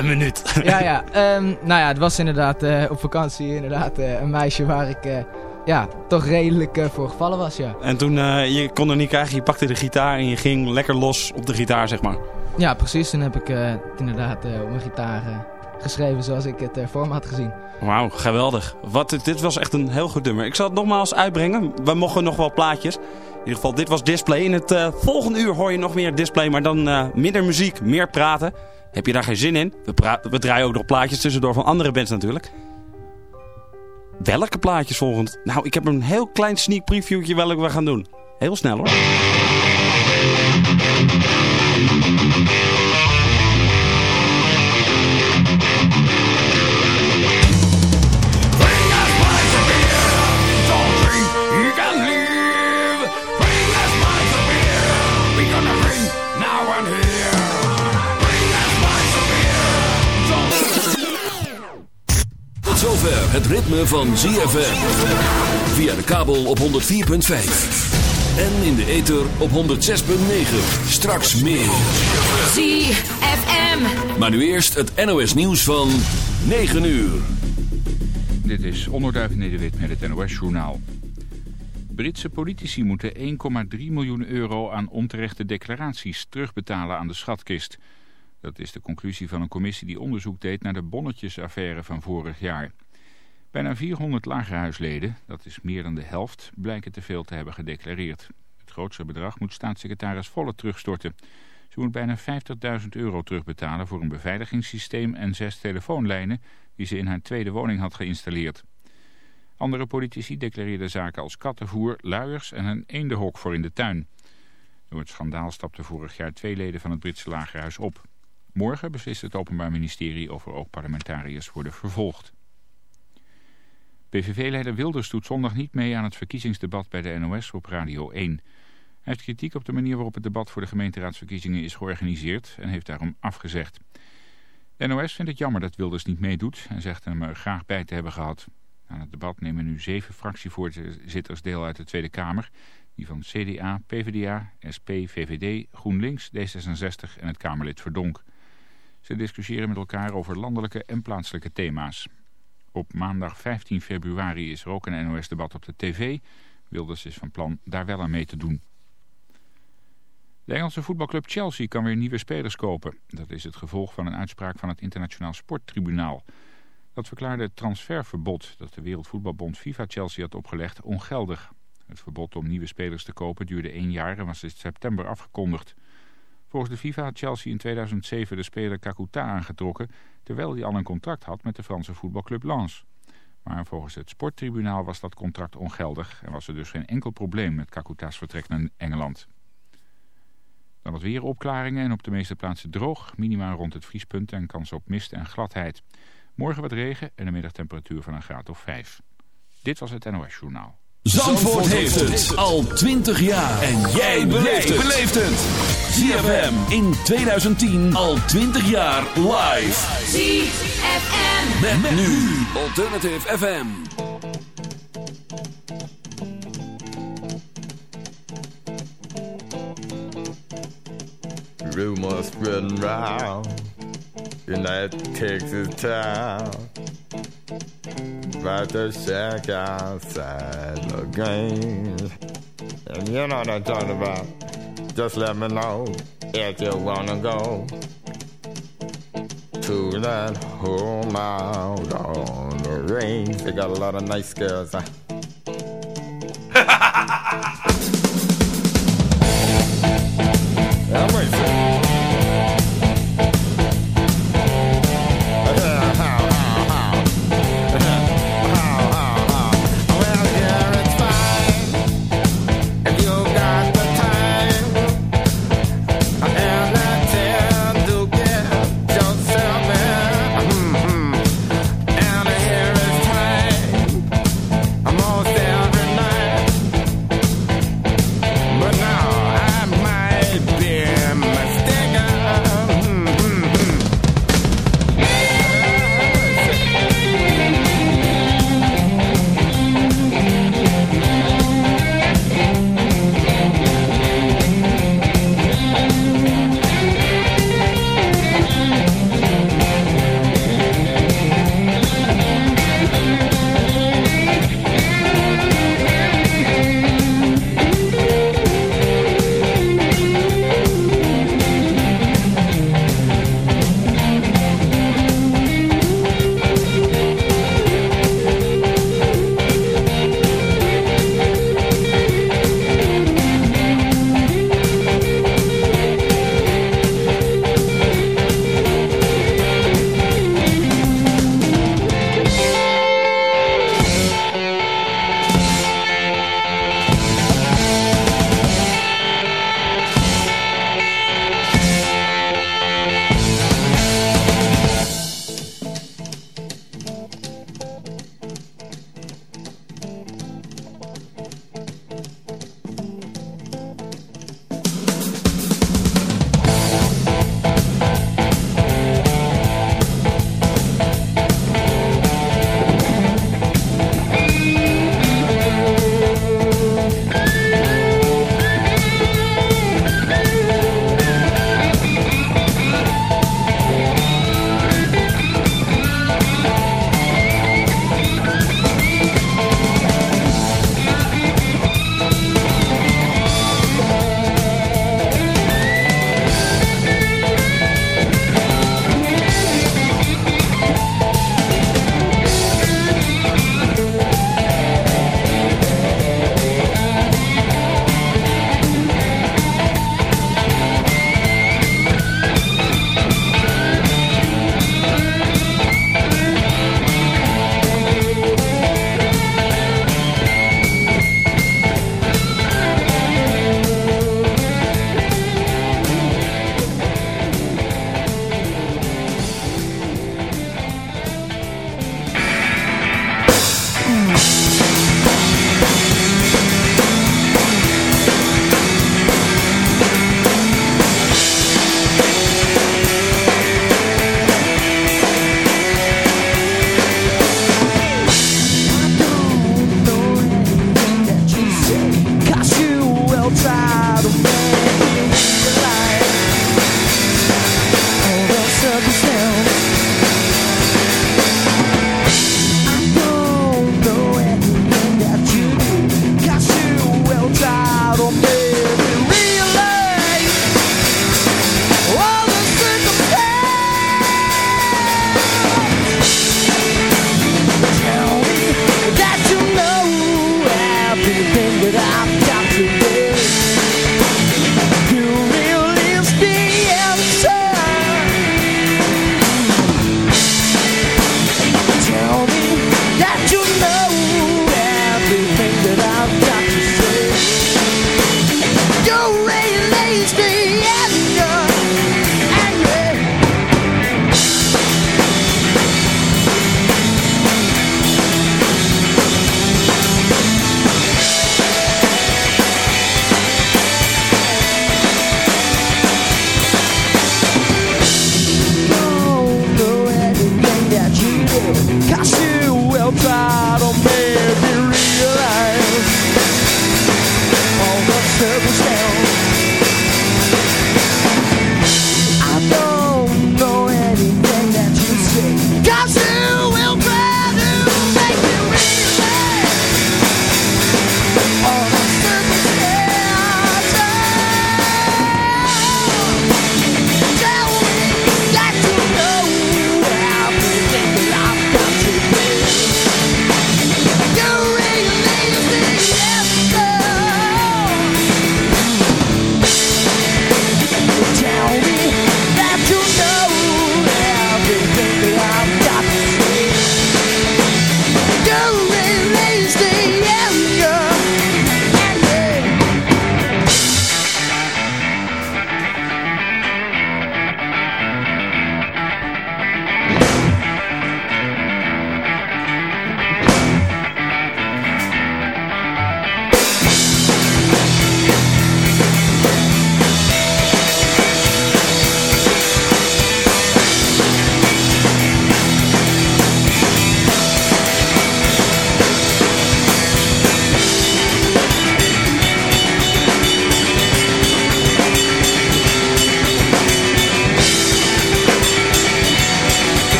een minuut. ja, ja. Ehm, nou ja, het was inderdaad op vakantie inderdaad een meisje waar ik ja, toch redelijk voor gevallen was, ja. En toen, je kon er niet krijgen, je pakte de gitaar en je ging lekker los op de gitaar, zeg maar. Ja, precies. Toen heb ik inderdaad op mijn gitaar geschreven zoals ik het voor me had gezien. Wauw, geweldig. Wat, dit was echt een heel goed nummer. Ik zal het nogmaals uitbrengen. We mogen nog wel plaatjes. In ieder geval, dit was Display. In het uh, volgende uur hoor je nog meer Display, maar dan uh, minder muziek, meer praten. Heb je daar geen zin in? We, we draaien ook nog plaatjes tussendoor van andere bands natuurlijk. Welke plaatjes volgend? Nou, ik heb een heel klein sneak previewtje welke we gaan doen. Heel snel hoor. Het ritme van ZFM. Via de kabel op 104.5. En in de ether op 106.9. Straks meer. ZFM. Maar nu eerst het NOS nieuws van 9 uur. Dit is Onderduif Nederwit met het NOS journaal. Britse politici moeten 1,3 miljoen euro aan onterechte declaraties terugbetalen aan de schatkist... Dat is de conclusie van een commissie die onderzoek deed naar de bonnetjesaffaire van vorig jaar. Bijna 400 lagerhuisleden, dat is meer dan de helft, blijken te veel te hebben gedeclareerd. Het grootste bedrag moet staatssecretaris Volle terugstorten. Ze moet bijna 50.000 euro terugbetalen voor een beveiligingssysteem en zes telefoonlijnen die ze in haar tweede woning had geïnstalleerd. Andere politici declareerden zaken als kattenvoer, luiers en een eendenhok voor in de tuin. Door het schandaal stapten vorig jaar twee leden van het Britse lagerhuis op. Morgen beslist het Openbaar Ministerie of er ook parlementariërs worden vervolgd. PVV-leider Wilders doet zondag niet mee aan het verkiezingsdebat bij de NOS op Radio 1. Hij heeft kritiek op de manier waarop het debat voor de gemeenteraadsverkiezingen is georganiseerd en heeft daarom afgezegd. De NOS vindt het jammer dat Wilders niet meedoet en zegt hem er graag bij te hebben gehad. Aan het debat nemen nu zeven fractievoorzitters deel uit de Tweede Kamer. Die van CDA, PvdA, SP, VVD, GroenLinks, D66 en het Kamerlid Verdonk. Ze discussiëren met elkaar over landelijke en plaatselijke thema's. Op maandag 15 februari is er ook een NOS-debat op de tv. Wilders is van plan daar wel aan mee te doen. De Engelse voetbalclub Chelsea kan weer nieuwe spelers kopen. Dat is het gevolg van een uitspraak van het Internationaal Sporttribunaal. Dat verklaarde het transferverbod dat de Wereldvoetbalbond FIFA Chelsea had opgelegd ongeldig. Het verbod om nieuwe spelers te kopen duurde één jaar en was in september afgekondigd. Volgens de FIFA had Chelsea in 2007 de speler Kakuta aangetrokken... terwijl hij al een contract had met de Franse voetbalclub Lens. Maar volgens het sporttribunaal was dat contract ongeldig... en was er dus geen enkel probleem met Kakuta's vertrek naar Engeland. Dan wat weer opklaringen en op de meeste plaatsen droog. Minimaal rond het vriespunt en kans op mist en gladheid. Morgen wat regen en een middagtemperatuur van een graad of 5. Dit was het NOS Journaal. Zandvoort, heeft het al 20 jaar. En jij beleeft het. ZFM in 2010 al 20 jaar live. ZFM. Met, met nu Alternative FM. Rumors spreading round in that Texas town. About the shack outside the game. And you know what I'm talking about. Just let me know if you wanna go to that home out on the range. They got a lot of nice girls. Huh?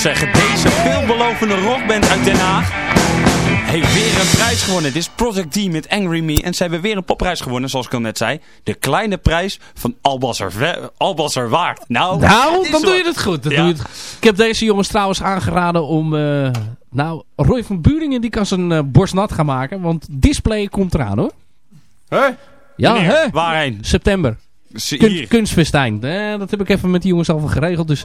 zeggen, deze veelbelovende rockband uit Den Haag heeft weer een prijs gewonnen. Dit is Project D met Angry Me. En ze hebben weer een popprijs gewonnen, zoals ik al net zei. De kleine prijs van Albasser, Waard. Nou, nou dan doe je het goed. Dan doe je het... Ik heb deze jongens trouwens aangeraden om... Uh, nou, Roy van Buringen die kan zijn uh, borst nat gaan maken. Want display komt eraan hoor. Huh? Ja, hè? Waarheen? September. Kun, kunstfestijn. Eh, dat heb ik even met die jongens al geregeld. Dus,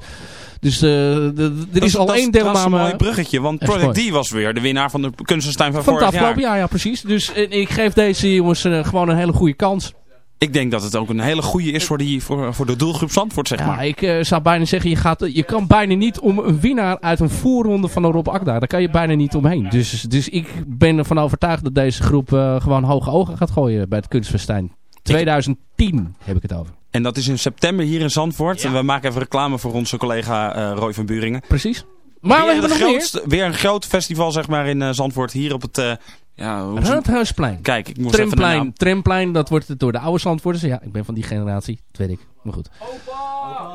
dus uh, er is al één deelname. Dat is een mooi bruggetje. Want Project D was weer de winnaar van de kunstfestijn van, van vorig jaar. Van het afgelopen jaar, ja precies. Dus ik geef deze jongens uh, gewoon een hele goede kans. Ik denk dat het ook een hele goede is voor, die, voor, voor de doelgroep Zandvoort, zeg maar. Ja, ik uh, zou bijna zeggen, je, gaat, je kan bijna niet om een winnaar uit een voorronde van de Rob Akda. Daar kan je bijna niet omheen. Dus, dus ik ben ervan overtuigd dat deze groep uh, gewoon hoge ogen gaat gooien bij het kunstfestijn. 2010 heb ik het over. En dat is in september hier in Zandvoort. En we maken even reclame voor onze collega uh, Roy van Buringen. Precies. Maar weer, we hebben nog grootste, weer een groot festival zeg maar in uh, Zandvoort. Hier op het... Uh, ja, Raadhuisplein. Kijk, ik moest Tramplein, even de naam... Tramplein, dat wordt het door de oude Zandvoorters. Ja, ik ben van die generatie. Dat weet ik. Maar goed. Opa!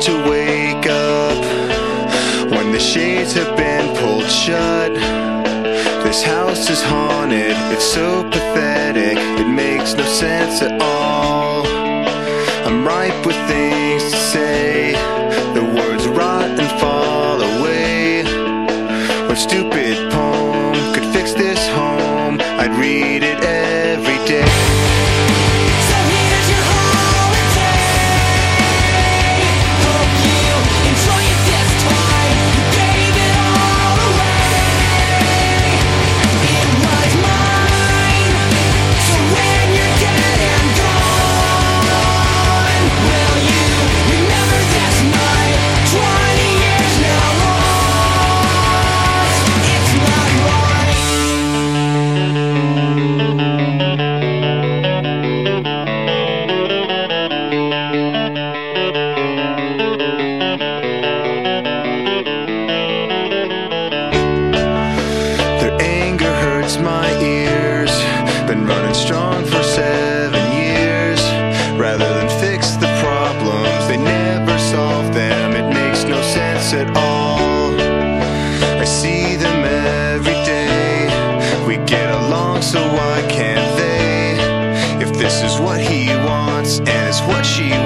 To wake up when the shades have been pulled shut. This house is haunted, it's so pathetic, it makes no sense at all. I'm ripe with things to say, is our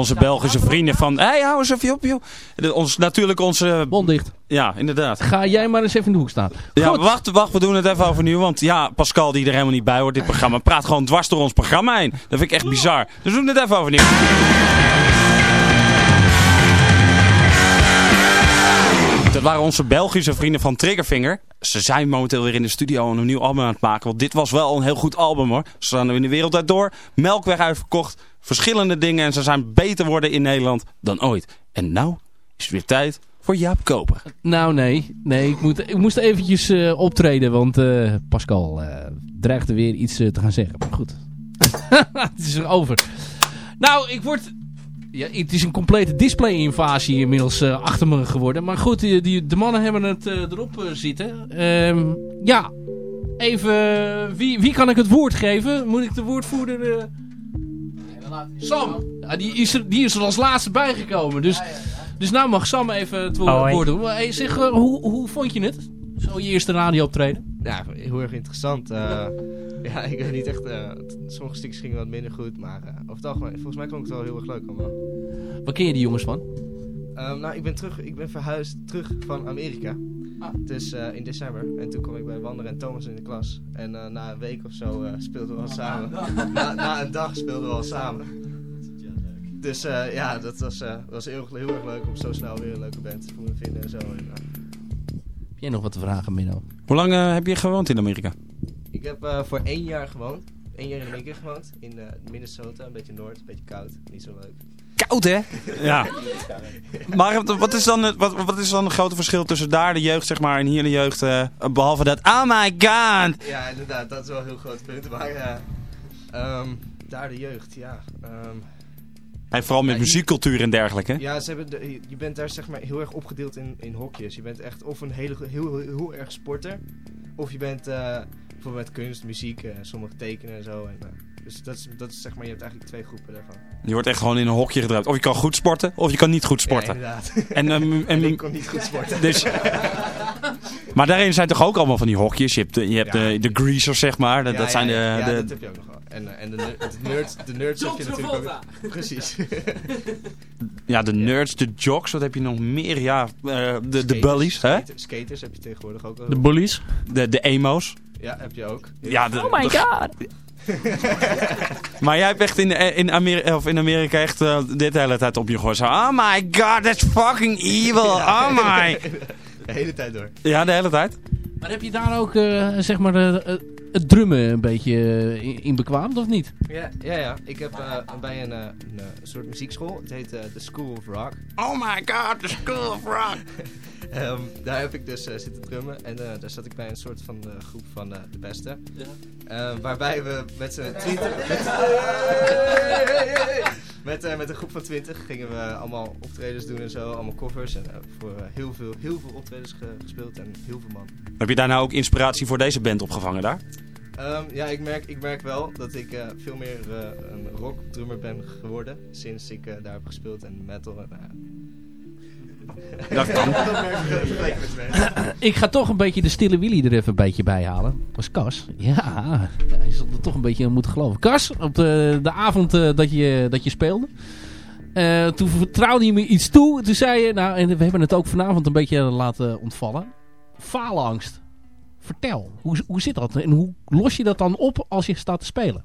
Onze Belgische vrienden van... Hé, hey, hou eens even op, joh. Ons, natuurlijk onze... Mond dicht. Ja, inderdaad. Ga jij maar eens even in de hoek staan. Ja, wacht, wacht, we doen het even overnieuw. Want ja, Pascal die er helemaal niet bij hoort, dit programma, praat gewoon dwars door ons programma heen. Dat vind ik echt bizar. Dus we doen het even overnieuw. Dat waren onze Belgische vrienden van Triggerfinger. Ze zijn momenteel weer in de studio een nieuw album aan het maken. Want dit was wel een heel goed album hoor. Ze staan in de wereld uit door. Melkweg uitverkocht. Verschillende dingen. En ze zijn beter worden in Nederland dan ooit. En nou is het weer tijd voor Jaap Koper. Nou nee, nee ik, moet, ik moest eventjes uh, optreden. Want uh, Pascal uh, dreigde weer iets te gaan zeggen. Maar goed, het is er over. Nou, ik word ja, het is een complete display-invasie inmiddels uh, achter me geworden. Maar goed, die, die, de mannen hebben het uh, erop uh, zitten. Um, ja, even... Wie, wie kan ik het woord geven? Moet ik de woordvoerder... Sam! Ja, die, is er, die is er als laatste bijgekomen. Dus, dus nou mag Sam even het woord, woord doen. Hey, zeg, hoe, hoe vond je het? Zo je eerste radio optreden? Ja, heel erg interessant. Ja, ik weet niet echt. Uh, sommige stukjes gingen wat minder goed, maar uh, over het algemeen, volgens mij klonk het wel heel erg leuk allemaal. Waar ken je die jongens van? Um, nou, ik ben terug, ik ben verhuisd terug van Amerika. Ah. Dus uh, in december. En toen kwam ik bij Wander en Thomas in de klas. En na een week of zo speelden we al samen. na, na, een dag speelden we al samen. Dus ja, dat was, was heel, heel, erg leuk om zo snel weer een leuke band te vinden en zo. En, heb jij nog wat te vragen, Minno? Hoe lang heb je gewoond in Amerika? Ik heb eh, voor één jaar gewoond. Eén jaar in Amerika gewoond. In eh, Minnesota, een beetje noord, een beetje koud. Niet zo leuk. Koud, hè? Ja. Maar wat is, dan, het- wat, wat is dan het grote verschil tussen daar de jeugd, zeg maar, en hier de jeugd? eh, behalve dat, oh my god! Ja, inderdaad, dat is wel een heel groot punt. Maar ja, ehm, daar de jeugd, ja. ehm, En vooral met Ja, muziekcultuur en dergelijke. ja, ze hebben de- je bent daar zeg maar heel erg opgedeeld in, in hokjes. Je bent echt of een hele, heel, heel, heel erg sporter. Of je bent eh, bijvoorbeeld met kunst, muziek, eh sommige tekenen en zo. En, eh, dus dat is, dat is zeg maar, je hebt eigenlijk twee groepen daarvan. Je wordt echt gewoon in een hokje gedrukt. Of je kan goed sporten, of je kan niet goed Ja, sporten. inderdaad. en, ehm, En en, ik kon niet goed sporten. dus, maar daarin zijn toch ook allemaal van die hokjes. Je hebt, de- je hebt Ja. de, de greasers, zeg maar. Dat, Ja, dat zijn ja, de, ja, de, dat heb je ook nog. En, en de, de nerds, de nerds heb je natuurlijk ook. Precies. ja, de nerds, de jocks. Wat heb je nog meer? Ja, eh, de, de Skaters, bullies, hè? skater- Skaters heb je tegenwoordig ook. De bullies. De, de emo's. Ja, heb je ook. Ja, de, Oh my god. Maar jij hebt echt in, in, Amerika, of in Amerika echt eh, dit de hele tijd op je gehoord. Zo, oh my god, that's fucking evil. Oh my. De hele tijd door. Ja, de hele tijd. Maar heb je daar ook, eh, zeg maar, eh, het drummen een beetje eh, in, in bekwaamd, of niet? Ja, ja, ja. Ik heb eh, bij een, eh, een soort muziekschool. Het heet The School of Rock. Oh my god, the school of rock. Ehm, daar heb ik dus eh, zitten drummen. En eh, daar zat ik bij een soort van eh, groep van eh, de beste. Ehm, waarbij we met z'n twintig... Met, met, eh, met een groep van twintig gingen we allemaal optredens doen en zo. Allemaal covers. En voor heel, veel, heel veel optredens ge- gespeeld. En heel veel man. Heb je daar nou ook inspiratie voor deze band opgevangen daar? Ehm, ja, ik merk, ik merk wel dat ik eh, veel meer eh, een rockdrummer ben geworden sinds ik eh, daar heb gespeeld en metal. En, Dat kan. ik ga toch een beetje de stille Willy er even een beetje bij halen. Dat was Cas. Ja, hij zal er toch een beetje in moeten geloven. Cas, op de, de avond eh, dat, je, dat je speelde. eh, toen vertrouwde je me iets toe. Toen zei je, nou, en we hebben het ook vanavond een beetje laten ontvallen. Faalangst. Vertel, hoe, hoe zit dat? En hoe los je dat dan op als je staat te spelen?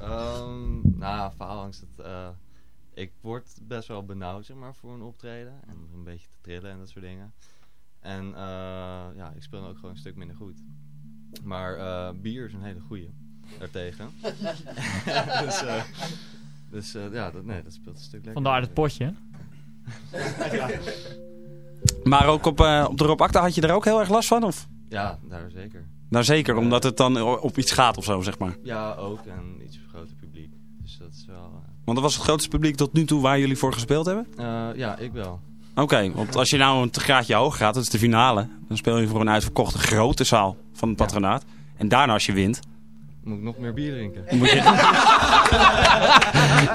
Ehm, nou, faalangst. Het, eh, ik word best wel benauwd zeg maar, voor een optreden. En een beetje te trillen en dat soort dingen. En eh, ja, ik speel dan ook gewoon een stuk minder goed. Maar eh, bier is een hele goeie daartegen. dus eh, dus eh, ja, dat, nee, dat speelt een stuk lekker. Vandaar het potje. Maar ook op, eh, op de Rob Acta had je er ook heel erg last van? Of? Ja, daar zeker. Nou zeker, omdat het dan op iets gaat of zo, zeg maar. Ja, ook. En iets groter publiek. Dus dat is wel... Want dat was het grootste publiek tot nu toe waar jullie voor gespeeld hebben? eh, ja, ik wel. Oké, want als je nou een graadje hoger gaat, dat is de finale. Dan speel je voor een uitverkochte grote zaal van het patronaat. En daarna als je wint, Moet ik nog meer bier drinken? moet je...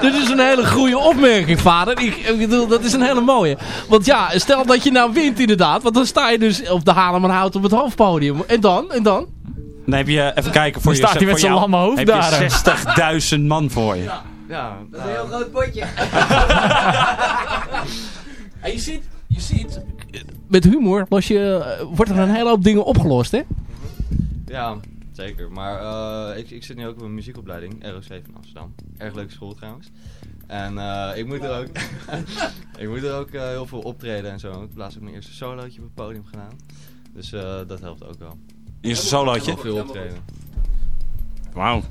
Dit is een hele goede opmerking, vader. Ik, ik bedoel, dat is een hele mooie. Want ja, stel dat je nou wint inderdaad. Want dan sta je dus op de Haarlemmerhout op het hoofdpodium. En dan? En dan? Dan heb je, even kijken, voor Dan je, staat hij met voor zijn lamme hoofd heb daar. je 60.000 man voor je. Ja, Dat is een heel groot potje. En je ziet, je ziet, met humor los je, eh, wordt er een hele hoop dingen opgelost, hè? Ja, zeker. Maar eh, ik, ik zit nu ook op een muziekopleiding, ROC van Amsterdam. Erg leuke school trouwens. En eh, ik moet er ook, ik moet er ook eh, heel veel optreden en zo. Ik heb laatst ook mijn eerste solootje op het podium gedaan. Dus eh, dat helpt ook wel. Eerste solootje. Heel veel optreden. Wauw.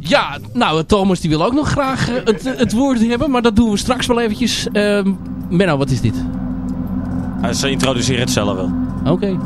Ja, nou, Thomas die wil ook nog graag eh, het, het woord hebben, maar dat doen we straks wel eventjes. Ehm Menno, wat is dit? Uh, ze introduceren het zelf wel. Oké.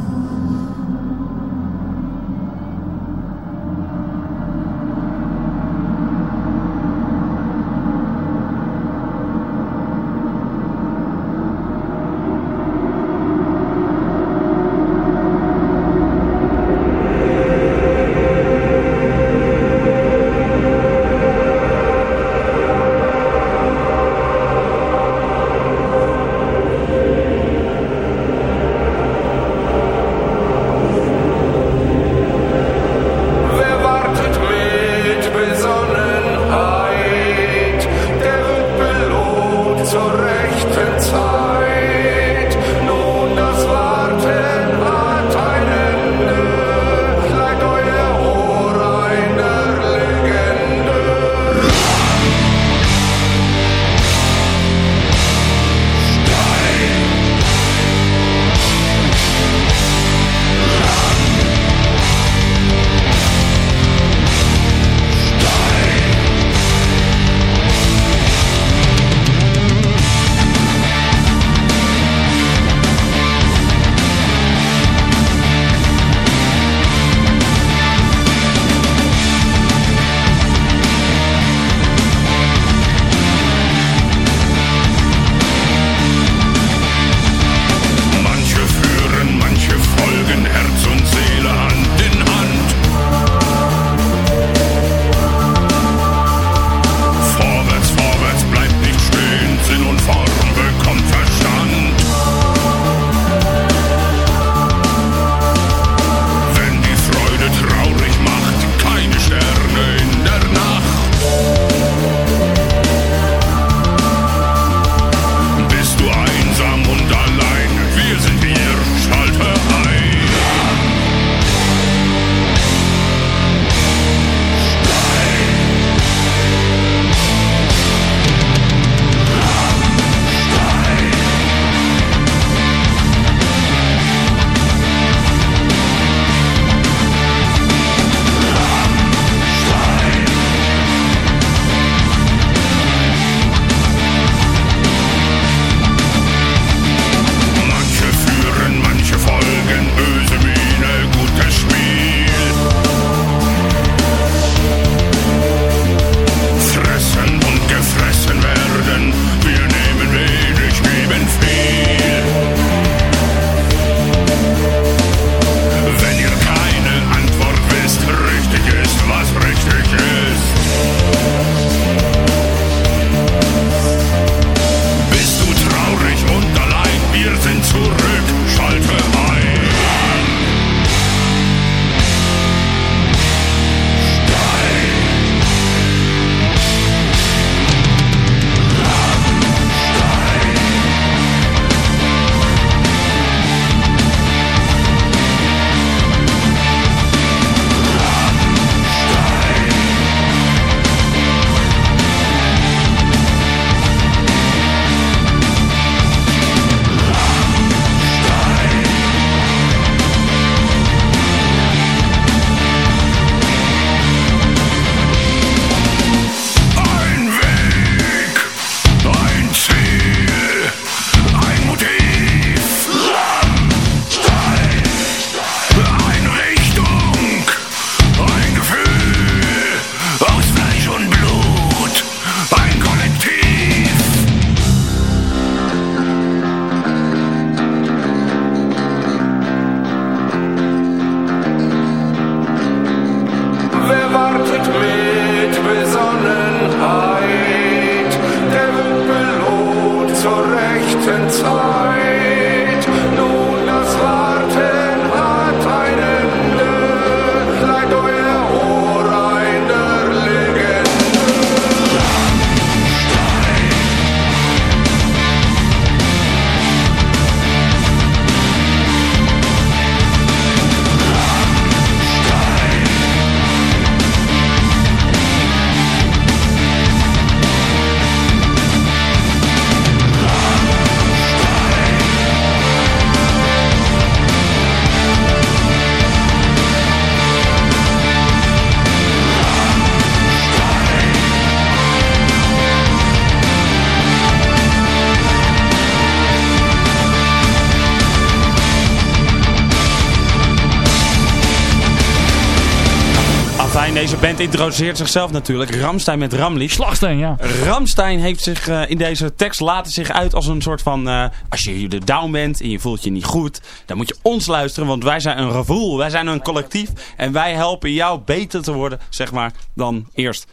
Band introduceert zichzelf natuurlijk. Ramstein met Ramlies. Slagsteen, ja. Ramstein heeft zich uh, in deze tekst laten zich uit als een soort van... Uh, als je de down bent en je voelt je niet goed, dan moet je ons luisteren. Want wij zijn een gevoel, wij zijn een collectief. En wij helpen jou beter te worden, zeg maar, dan eerst.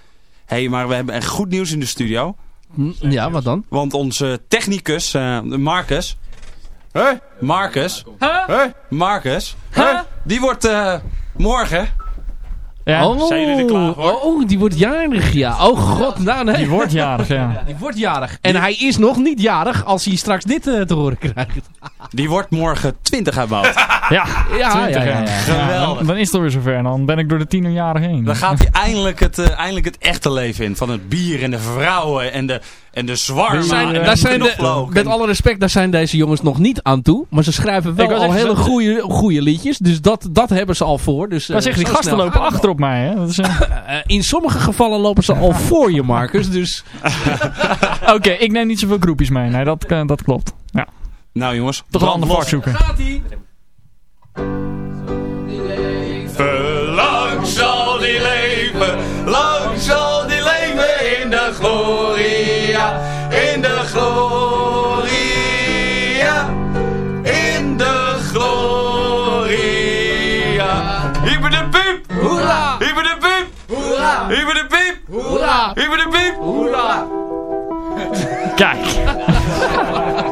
Hé, hey, maar we hebben echt goed nieuws in de studio. Ja, wat dan? Want onze technicus, uh, Marcus... Hé? Marcus. Huh? Marcus. Huh? Die wordt morgen ja, oh, zijn jullie er klaar voor? Oh, die wordt jarig, ja. Oh god, nou nee. Die wordt jarig, ja. Die wordt jarig. En hij is nog niet jarig als hij straks dit uh, te horen krijgt. Die wordt morgen 20 uitbouwd. ja, ja, 20, ja, ja. Geweldig. Dan, dan, is het weer zover. Dan ben ik door de tienerjaren heen. Dan gaat hij eindelijk het, uh, eindelijk het echte leven in. Van het bier en de vrouwen en de, en de zwarma. Zijn, en daar zijn de, met alle respect, daar zijn deze jongens nog niet aan toe. Maar ze schrijven wel al hele goede, goede liedjes. Dus dat, dat hebben ze al voor. Dus, uh, zeggen, die gasten lopen achter op mij. Hè? Dat is, uh... in sommige gevallen lopen ze al voor je, Marcus. Dus... Oké, okay, ik neem niet zoveel groepjes mee. Nee, dat, dat klopt. Ja. Nou jongens, toch een ander vak zoeken. Gaat-ie! Hoera! Hyper de piep, hoera! Hyper de piep, hoera! Kijk.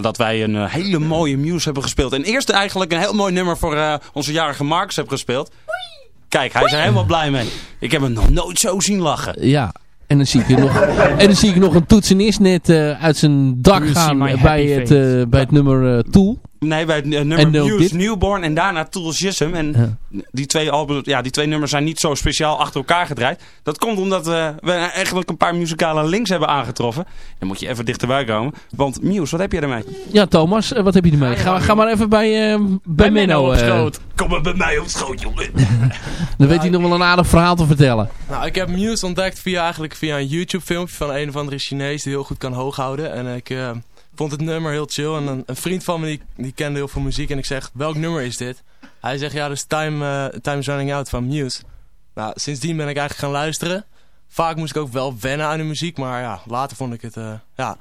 Nadat wij een uh, hele mooie Muse hebben gespeeld. En eerst eigenlijk een heel mooi nummer voor uh, onze jarige Marcus hebben gespeeld. Kijk, hij is er helemaal blij mee. Ik heb hem nog nooit zo zien lachen. Ja, en dan zie ik, nog, en dan zie ik nog een toetsenist net uh, uit zijn dak gaan bij het, bij het nummer Tool. Nee, bij het eh, nummer Muse? Newborn en daarna Tools Jism. En die, twee albums, ja, die twee nummers zijn niet zo speciaal achter elkaar gedraaid. Dat komt omdat eh, we eigenlijk een paar muzikale links hebben aangetroffen. Dan moet je even dichterbij komen. Want Muse, wat heb je ermee? Ja, Thomas, eh, wat heb je ermee? Ga, ga maar even bij, eh, bij, Menno. op eh, schoot. Kom maar bij mij op schoot, jongen. dan weet hij nog wel een aardig verhaal te vertellen. Nou, ik heb Muse ontdekt via, eigenlijk via een YouTube filmpje van een of andere Chinees die heel goed kan hooghouden. En ik eh, vond het nummer heel chill. En een, een vriend van me die, die kende heel veel muziek en ik zeg, welk nummer is dit? Hij zegt, ja, dat is Time, eh, Time's Running Out van Muse. Nou, sindsdien ben ik eigenlijk gaan luisteren. Vaak moest ik ook wel wennen aan de muziek, maar ja, later vond ik het, eh, ja,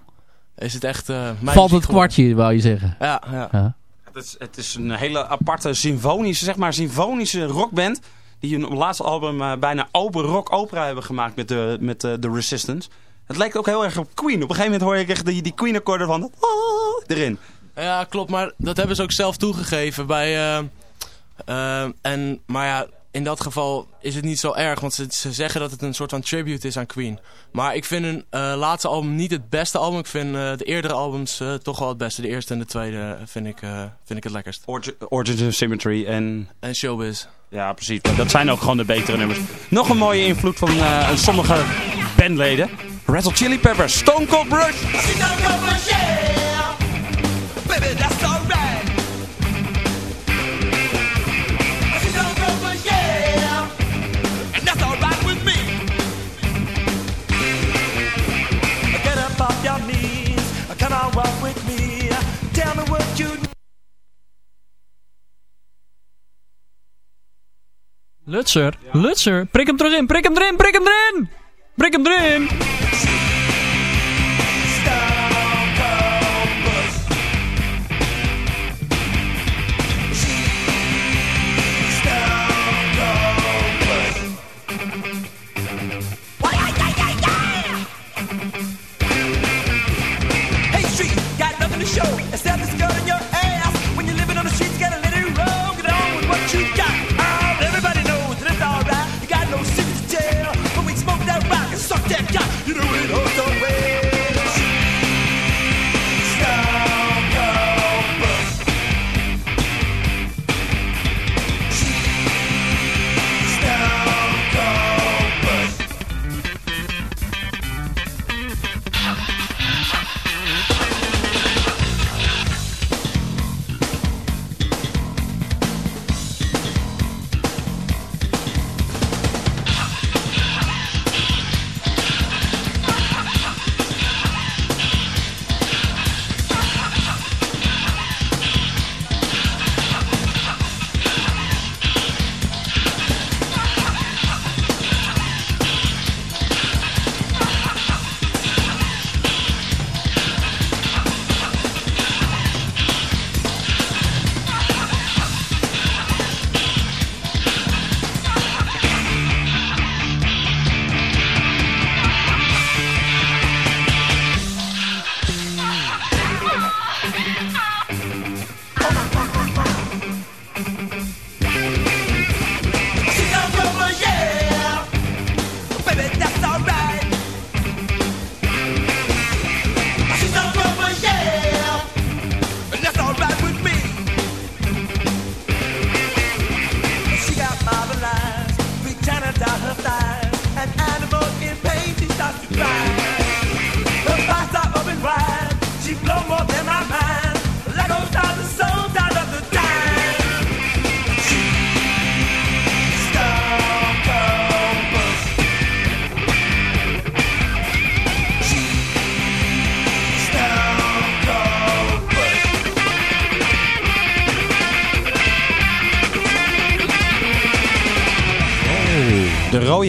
is het echt eh mijn Valt het kwartje, wou je zeggen. geworden. Ja, ja. Ja. Het is, het is een hele aparte symfonische, zeg maar, symfonische rockband. Die hun laatste album bijna open rock opera hebben gemaakt met de, met de, The Resistance. Het lijkt ook heel erg op Queen. Op een gegeven moment hoor je echt die, die Queen akkoorden van ah, erin. Ja, klopt, maar dat hebben ze ook zelf toegegeven bij... eh, eh, en, maar ja, in dat geval is het niet zo erg, want ze, ze zeggen dat het een soort van tribute is aan Queen. Maar ik vind hun eh, laatste album niet het beste album. Ik vind eh, de eerdere albums eh, toch wel het beste. De eerste en de tweede vind ik, eh, vind ik het lekkerst. Origin, Origins of Symmetry en... En Showbiz. Ja, precies. Dat zijn ook gewoon de betere nummers. Nog een mooie invloed van eh, sommige bandleden. Hot Chili Peppers, Stone Cold Brush. Baby, that's alright. She don't go for yeah, and that's alright with me. Get up off your knees, come on, walk with me. Tell me what you Lutzer, Lutzer, prik hem terug in, prik hem erin, prik hem erin! Prik hem erin!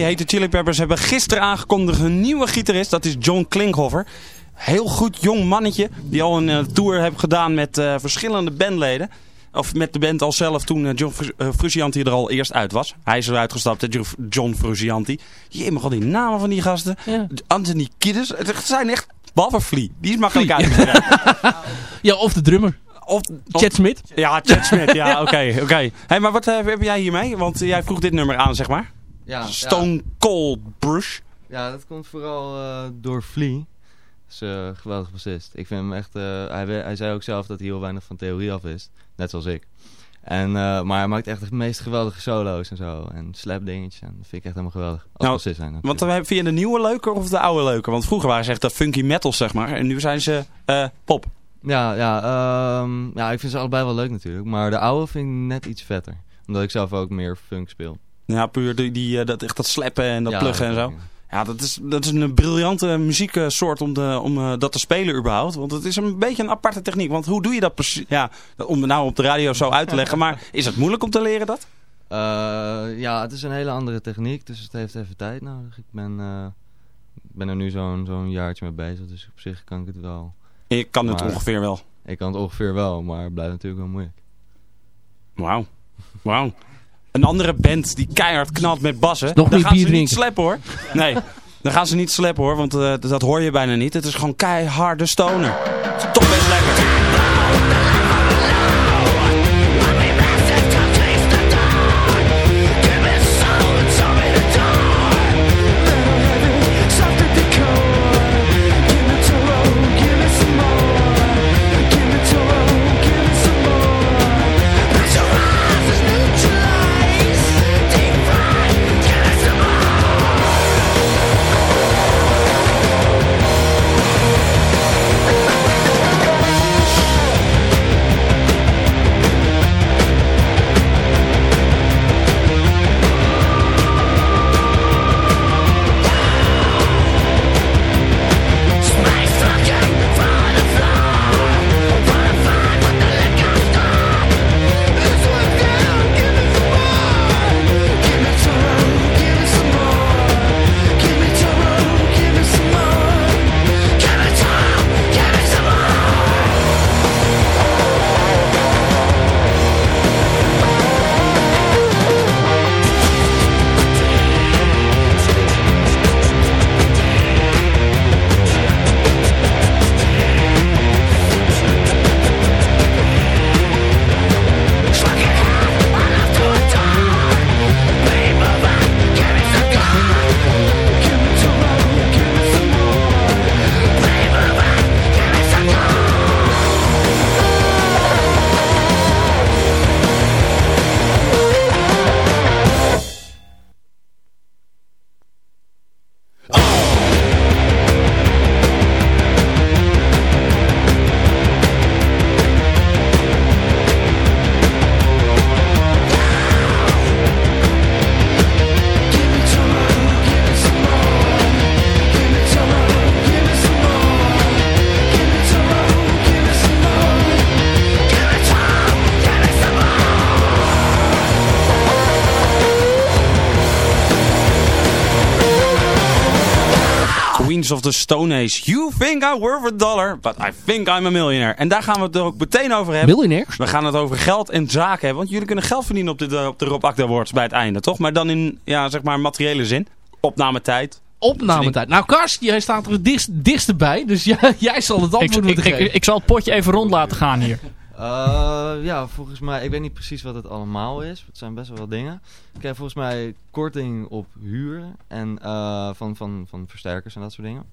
Rode hete Chili Peppers hebben gisteren aangekondigd een nieuwe gitarist. Dat is John Klinkhoffer. Heel goed jong mannetje. Die al een eh, tour heeft gedaan met eh, verschillende bandleden. Of met de band al zelf toen eh, John Frus- Fruscianti er al eerst uit was. Hij is eruit gestapt, John Fruscianti. Je mag al die namen van die gasten. Ja. Anthony Kiddis. Het zijn echt... Flea. Die is makkelijk uit. Ja, of de drummer. Of, of- Chad Smith. Ja, Chad Smith. Ja, oké. oké. Hey, maar wat heb jij hiermee? Want jij vroeg dit nummer aan, zeg maar. Ja, Stone Cold Brush. Ja, dat komt vooral eh, door Flea. is eh, een geweldige bassist. Ik vind hem echt... eh, hij, hij zei ook zelf dat hij heel weinig van theorie af wist. Net zoals ik. En, eh, maar hij maakt echt de meest geweldige solo's en zo. En slap dingetjes. En dat vind ik echt helemaal geweldig. Als Nou, bassist zijn. Want eh, vind je de nieuwe leuker of de oude leuker? Want vroeger waren ze echt de funky metal, zeg maar. En nu zijn ze eh, pop. Ja, ja, ehm, ja, ik vind ze allebei wel leuk natuurlijk. Maar de oude vind ik net iets vetter. Omdat ik zelf ook meer funk speel. Ja, puur die, die, eh, dat, echt dat slappen en dat Ja, pluggen en zo. Ja, dat is, dat is een briljante muzieksoort om, de, om eh, dat te spelen überhaupt. Want het is een beetje een aparte techniek. Want hoe doe je dat precies? Ja, om nou op de radio zo uit te leggen. Maar is het moeilijk om te leren dat? Eh, ja, het is een hele andere techniek, dus het heeft even tijd nodig. Ik ben, ik ben er nu zo'n zo'n jaartje mee bezig, dus op zich kan ik het wel. Je kan het Maar- ongeveer wel. Ik kan het ongeveer wel, maar het blijft natuurlijk wel moeilijk. Wauw. Wauw. Een andere band die keihard knalt met bassen. Nog dan gaan ze niet slappen hoor. Nee, dan gaan ze niet slappen hoor, want eh, dat hoor je bijna niet. Het is gewoon keiharde stoner. Het is toch best lekker. Of the Stone Age. You think I'm worth a dollar, but I think I'm a millionaire. En daar gaan we het ook meteen over hebben. Miljonairs? We gaan het over geld en zaken hebben. Want jullie kunnen geld verdienen op de, op de Rob Akda Awards bij het einde, toch? Maar dan in, ja, zeg maar, materiële zin. Opnametijd. Opnametijd. Nou, Karst, jij staat er het dichtst, dichtst bij. Dus jij, jij zal het Ik, antwoord ik, moeten ik, geven. ik zal het potje even rond laten gaan hier. Eh, ja, volgens mij, ik weet niet precies wat het allemaal is. Het zijn best wel wat dingen. Ik krijg volgens mij korting op huur en eh, van, van, van versterkers en dat soort dingen.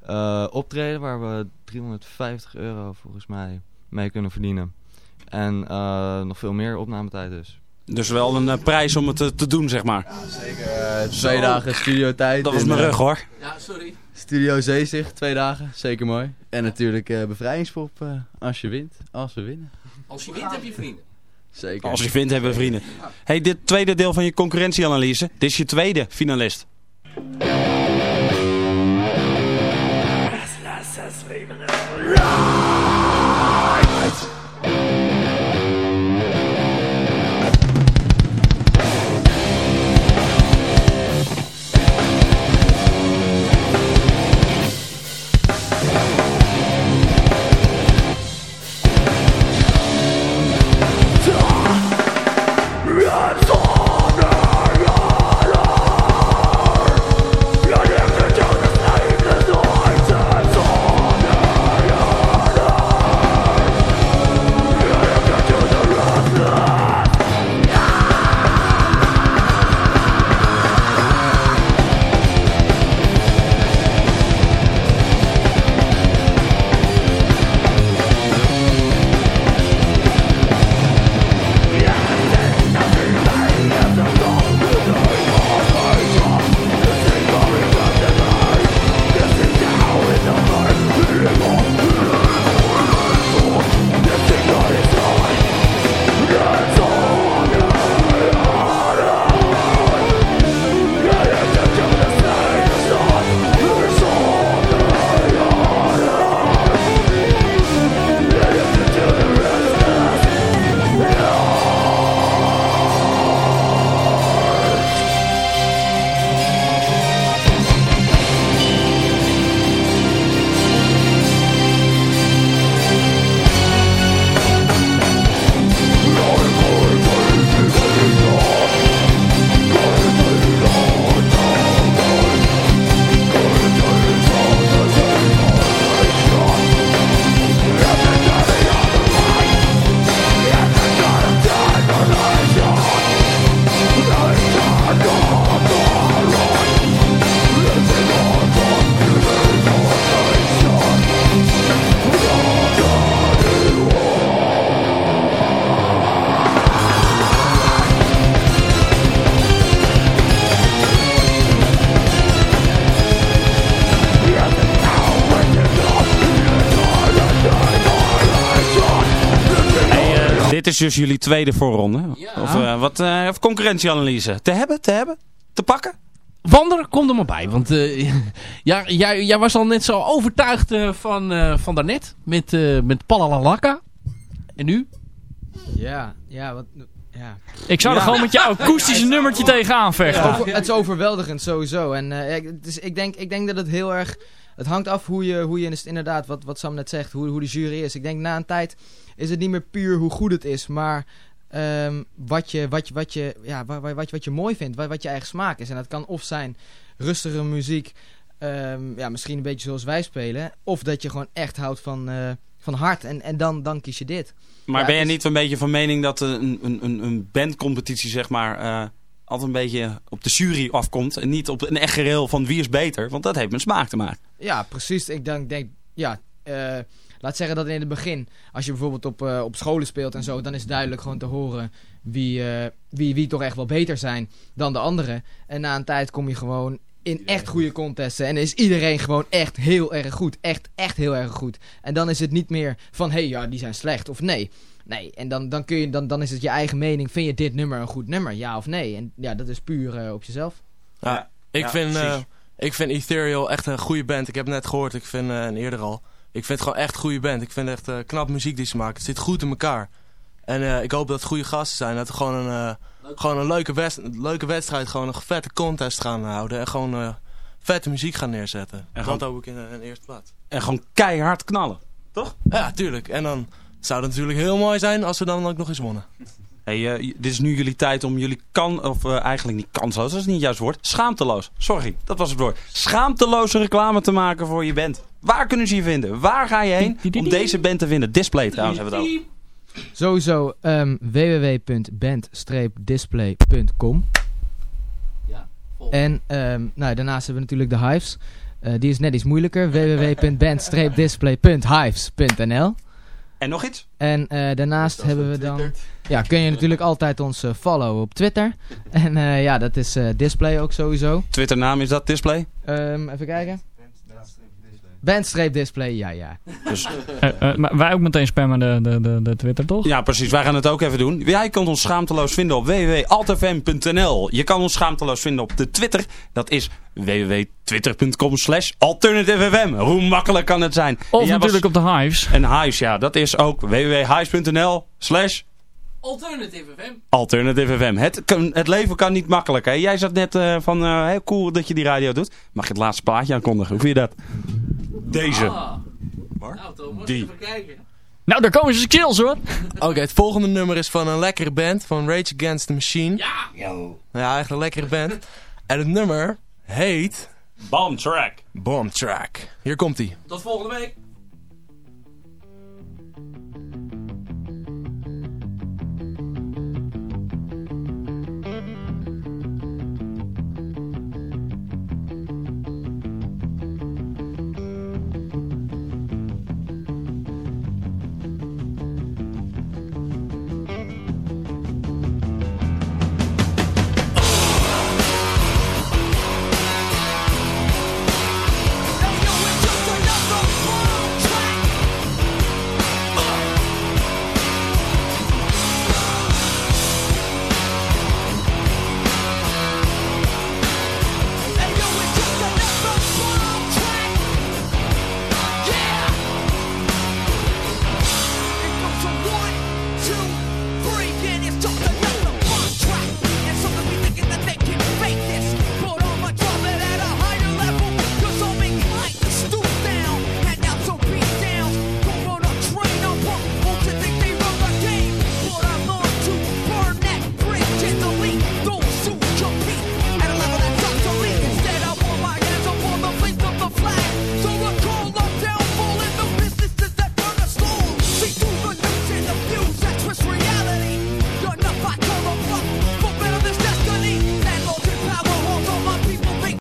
Eh, optreden waar we 350 euro volgens mij mee kunnen verdienen. En nog veel meer opnametijd dus. Dus wel een eh, prijs om het te, te doen, zeg maar. Zeker eh, twee dagen studiotijd. Dat was mijn eh, rug, hoor. Ja, sorry. Studio Zeezicht, twee dagen. Zeker mooi. En natuurlijk eh, bevrijdingspop eh, als je wint. Als we winnen. Als je wint heb je vrienden. Zeker. Als je vindt, hebben we vrienden. hey, dit tweede deel van je concurrentieanalyse. Dit is je tweede finalist. Ja, is dus jullie tweede voorronde. Of eh, wat eh, of concurrentieanalyse. Te hebben, te hebben, te pakken? Wander, kom er maar bij. Want eh, ja, jij, jij was al net zo overtuigd van, eh, van daarnet. Met, eh met Palalalaka. En nu? Ja, ja, wat... Ja. Ik zou er Ja. gewoon met jouw akoestische nummertje tegenaan vechten. Over- het is overweldigend sowieso. En eh, ik- dus ik, denk, ik denk dat het heel erg... Het hangt af hoe je, hoe je in- inderdaad, wat, wat Sam net zegt, hoe, hoe de jury is. Ik denk na een tijd is het niet meer puur hoe goed het is, maar ehm, wat, je, wat, je, wat, je, ja, wa- wa- wat, je, wat je mooi vindt, wat, wat je eigen smaak is. En dat kan of zijn rustige muziek, ehm, ja, misschien een beetje zoals wij spelen, of dat je gewoon echt houdt van, eh, van hard. En, en dan, dan kies je dit. Maar Ja, ben je is- niet een beetje van mening dat een, een, een, een bandcompetitie zeg maar eh, altijd een beetje op de jury afkomt en niet op een echt gereel van wie is beter? Want dat heeft met smaak te maken. Ja, precies. Ik denk, denk ja, eh, laat zeggen dat in het begin, als je bijvoorbeeld op, eh, op scholen speelt en zo, dan is duidelijk gewoon te horen wie, eh, wie, wie toch echt wel beter zijn dan de anderen. En na een tijd kom je gewoon in echt goede contesten en is iedereen gewoon echt heel erg goed. Echt, echt heel erg goed. En dan is het niet meer van, hé, hey, ja, die zijn slecht of nee. Nee, en dan, dan, kun je, dan, dan is het je eigen mening. Vind je dit nummer een goed nummer, ja of nee? En ja, dat is puur eh, op jezelf. Ja, ik, Ja, vind, eh, ik vind Ethereal echt een goede band. Ik heb het net gehoord, ik vind eh, en eerder al. Ik vind het gewoon echt een goede band. Ik vind echt knap muziek die ze maken. Het zit goed in elkaar. En eh, ik hoop dat het goede gasten zijn. Dat we gewoon een, gewoon een leuke, west- leuke wedstrijd, gewoon een vette contest gaan houden. En gewoon eh, vette muziek gaan neerzetten. En gewoon- dat hoop ik in, in de eerste plaats. En gewoon keihard knallen. Toch? Ja, tuurlijk. En dan zou natuurlijk heel mooi zijn als we dan ook nog eens wonnen. Hey, eh, dit is nu jullie tijd om jullie kan, of eh, eigenlijk niet kansloos, dat is niet juist het woord, schaamteloos. Sorry, dat was het woord. Schaamteloze reclame te maken voor je band. Waar kunnen ze je vinden? Waar ga je heen om deze band te vinden? Display trouwens hebben we het over. Sowieso ehm www.band-display.com En ehm, nou, daarnaast hebben we natuurlijk de Hives. Eh, die is net iets moeilijker. www.band-display.hives.nl En nog iets? En eh, daarnaast hebben we dan... Ja, kun je natuurlijk altijd ons eh, followen op Twitter. En eh, ja, dat is eh, Display ook sowieso. Twitter naam is dat Display? Ehm, even kijken. Bandstreep-display, ja, ja. Dus, Eh, eh, maar wij ook meteen spammen de, de, de, de Twitter, toch? ja, precies. Wij gaan het ook even doen. Jij kunt ons schaamteloos vinden op www.altfm.nl. Je kan ons schaamteloos vinden op de Twitter. Dat is www.twitter.com slash alternativefm. Hoe makkelijk kan het zijn? Of natuurlijk was- op de Hives. En Hives, ja, dat is ook www.hives.nl slash Alternative FM. Alternative FM. Het, kan- het leven kan niet makkelijk. Hè? Jij zat net eh, van, eh, heel cool dat je die radio doet. Mag je het laatste plaatje aankondigen? Hoe vind je dat? Deze. Ah. Waar? Nou Thomas, Die. even kijken. Nou, daar komen ze skills hoor. Oké, het volgende nummer is van een lekkere band. Van Rage Against the Machine. Ja! Ja, echt een lekkere band. En het nummer heet... Bomb track. Bomb Track. Hier komt ie. Tot volgende week.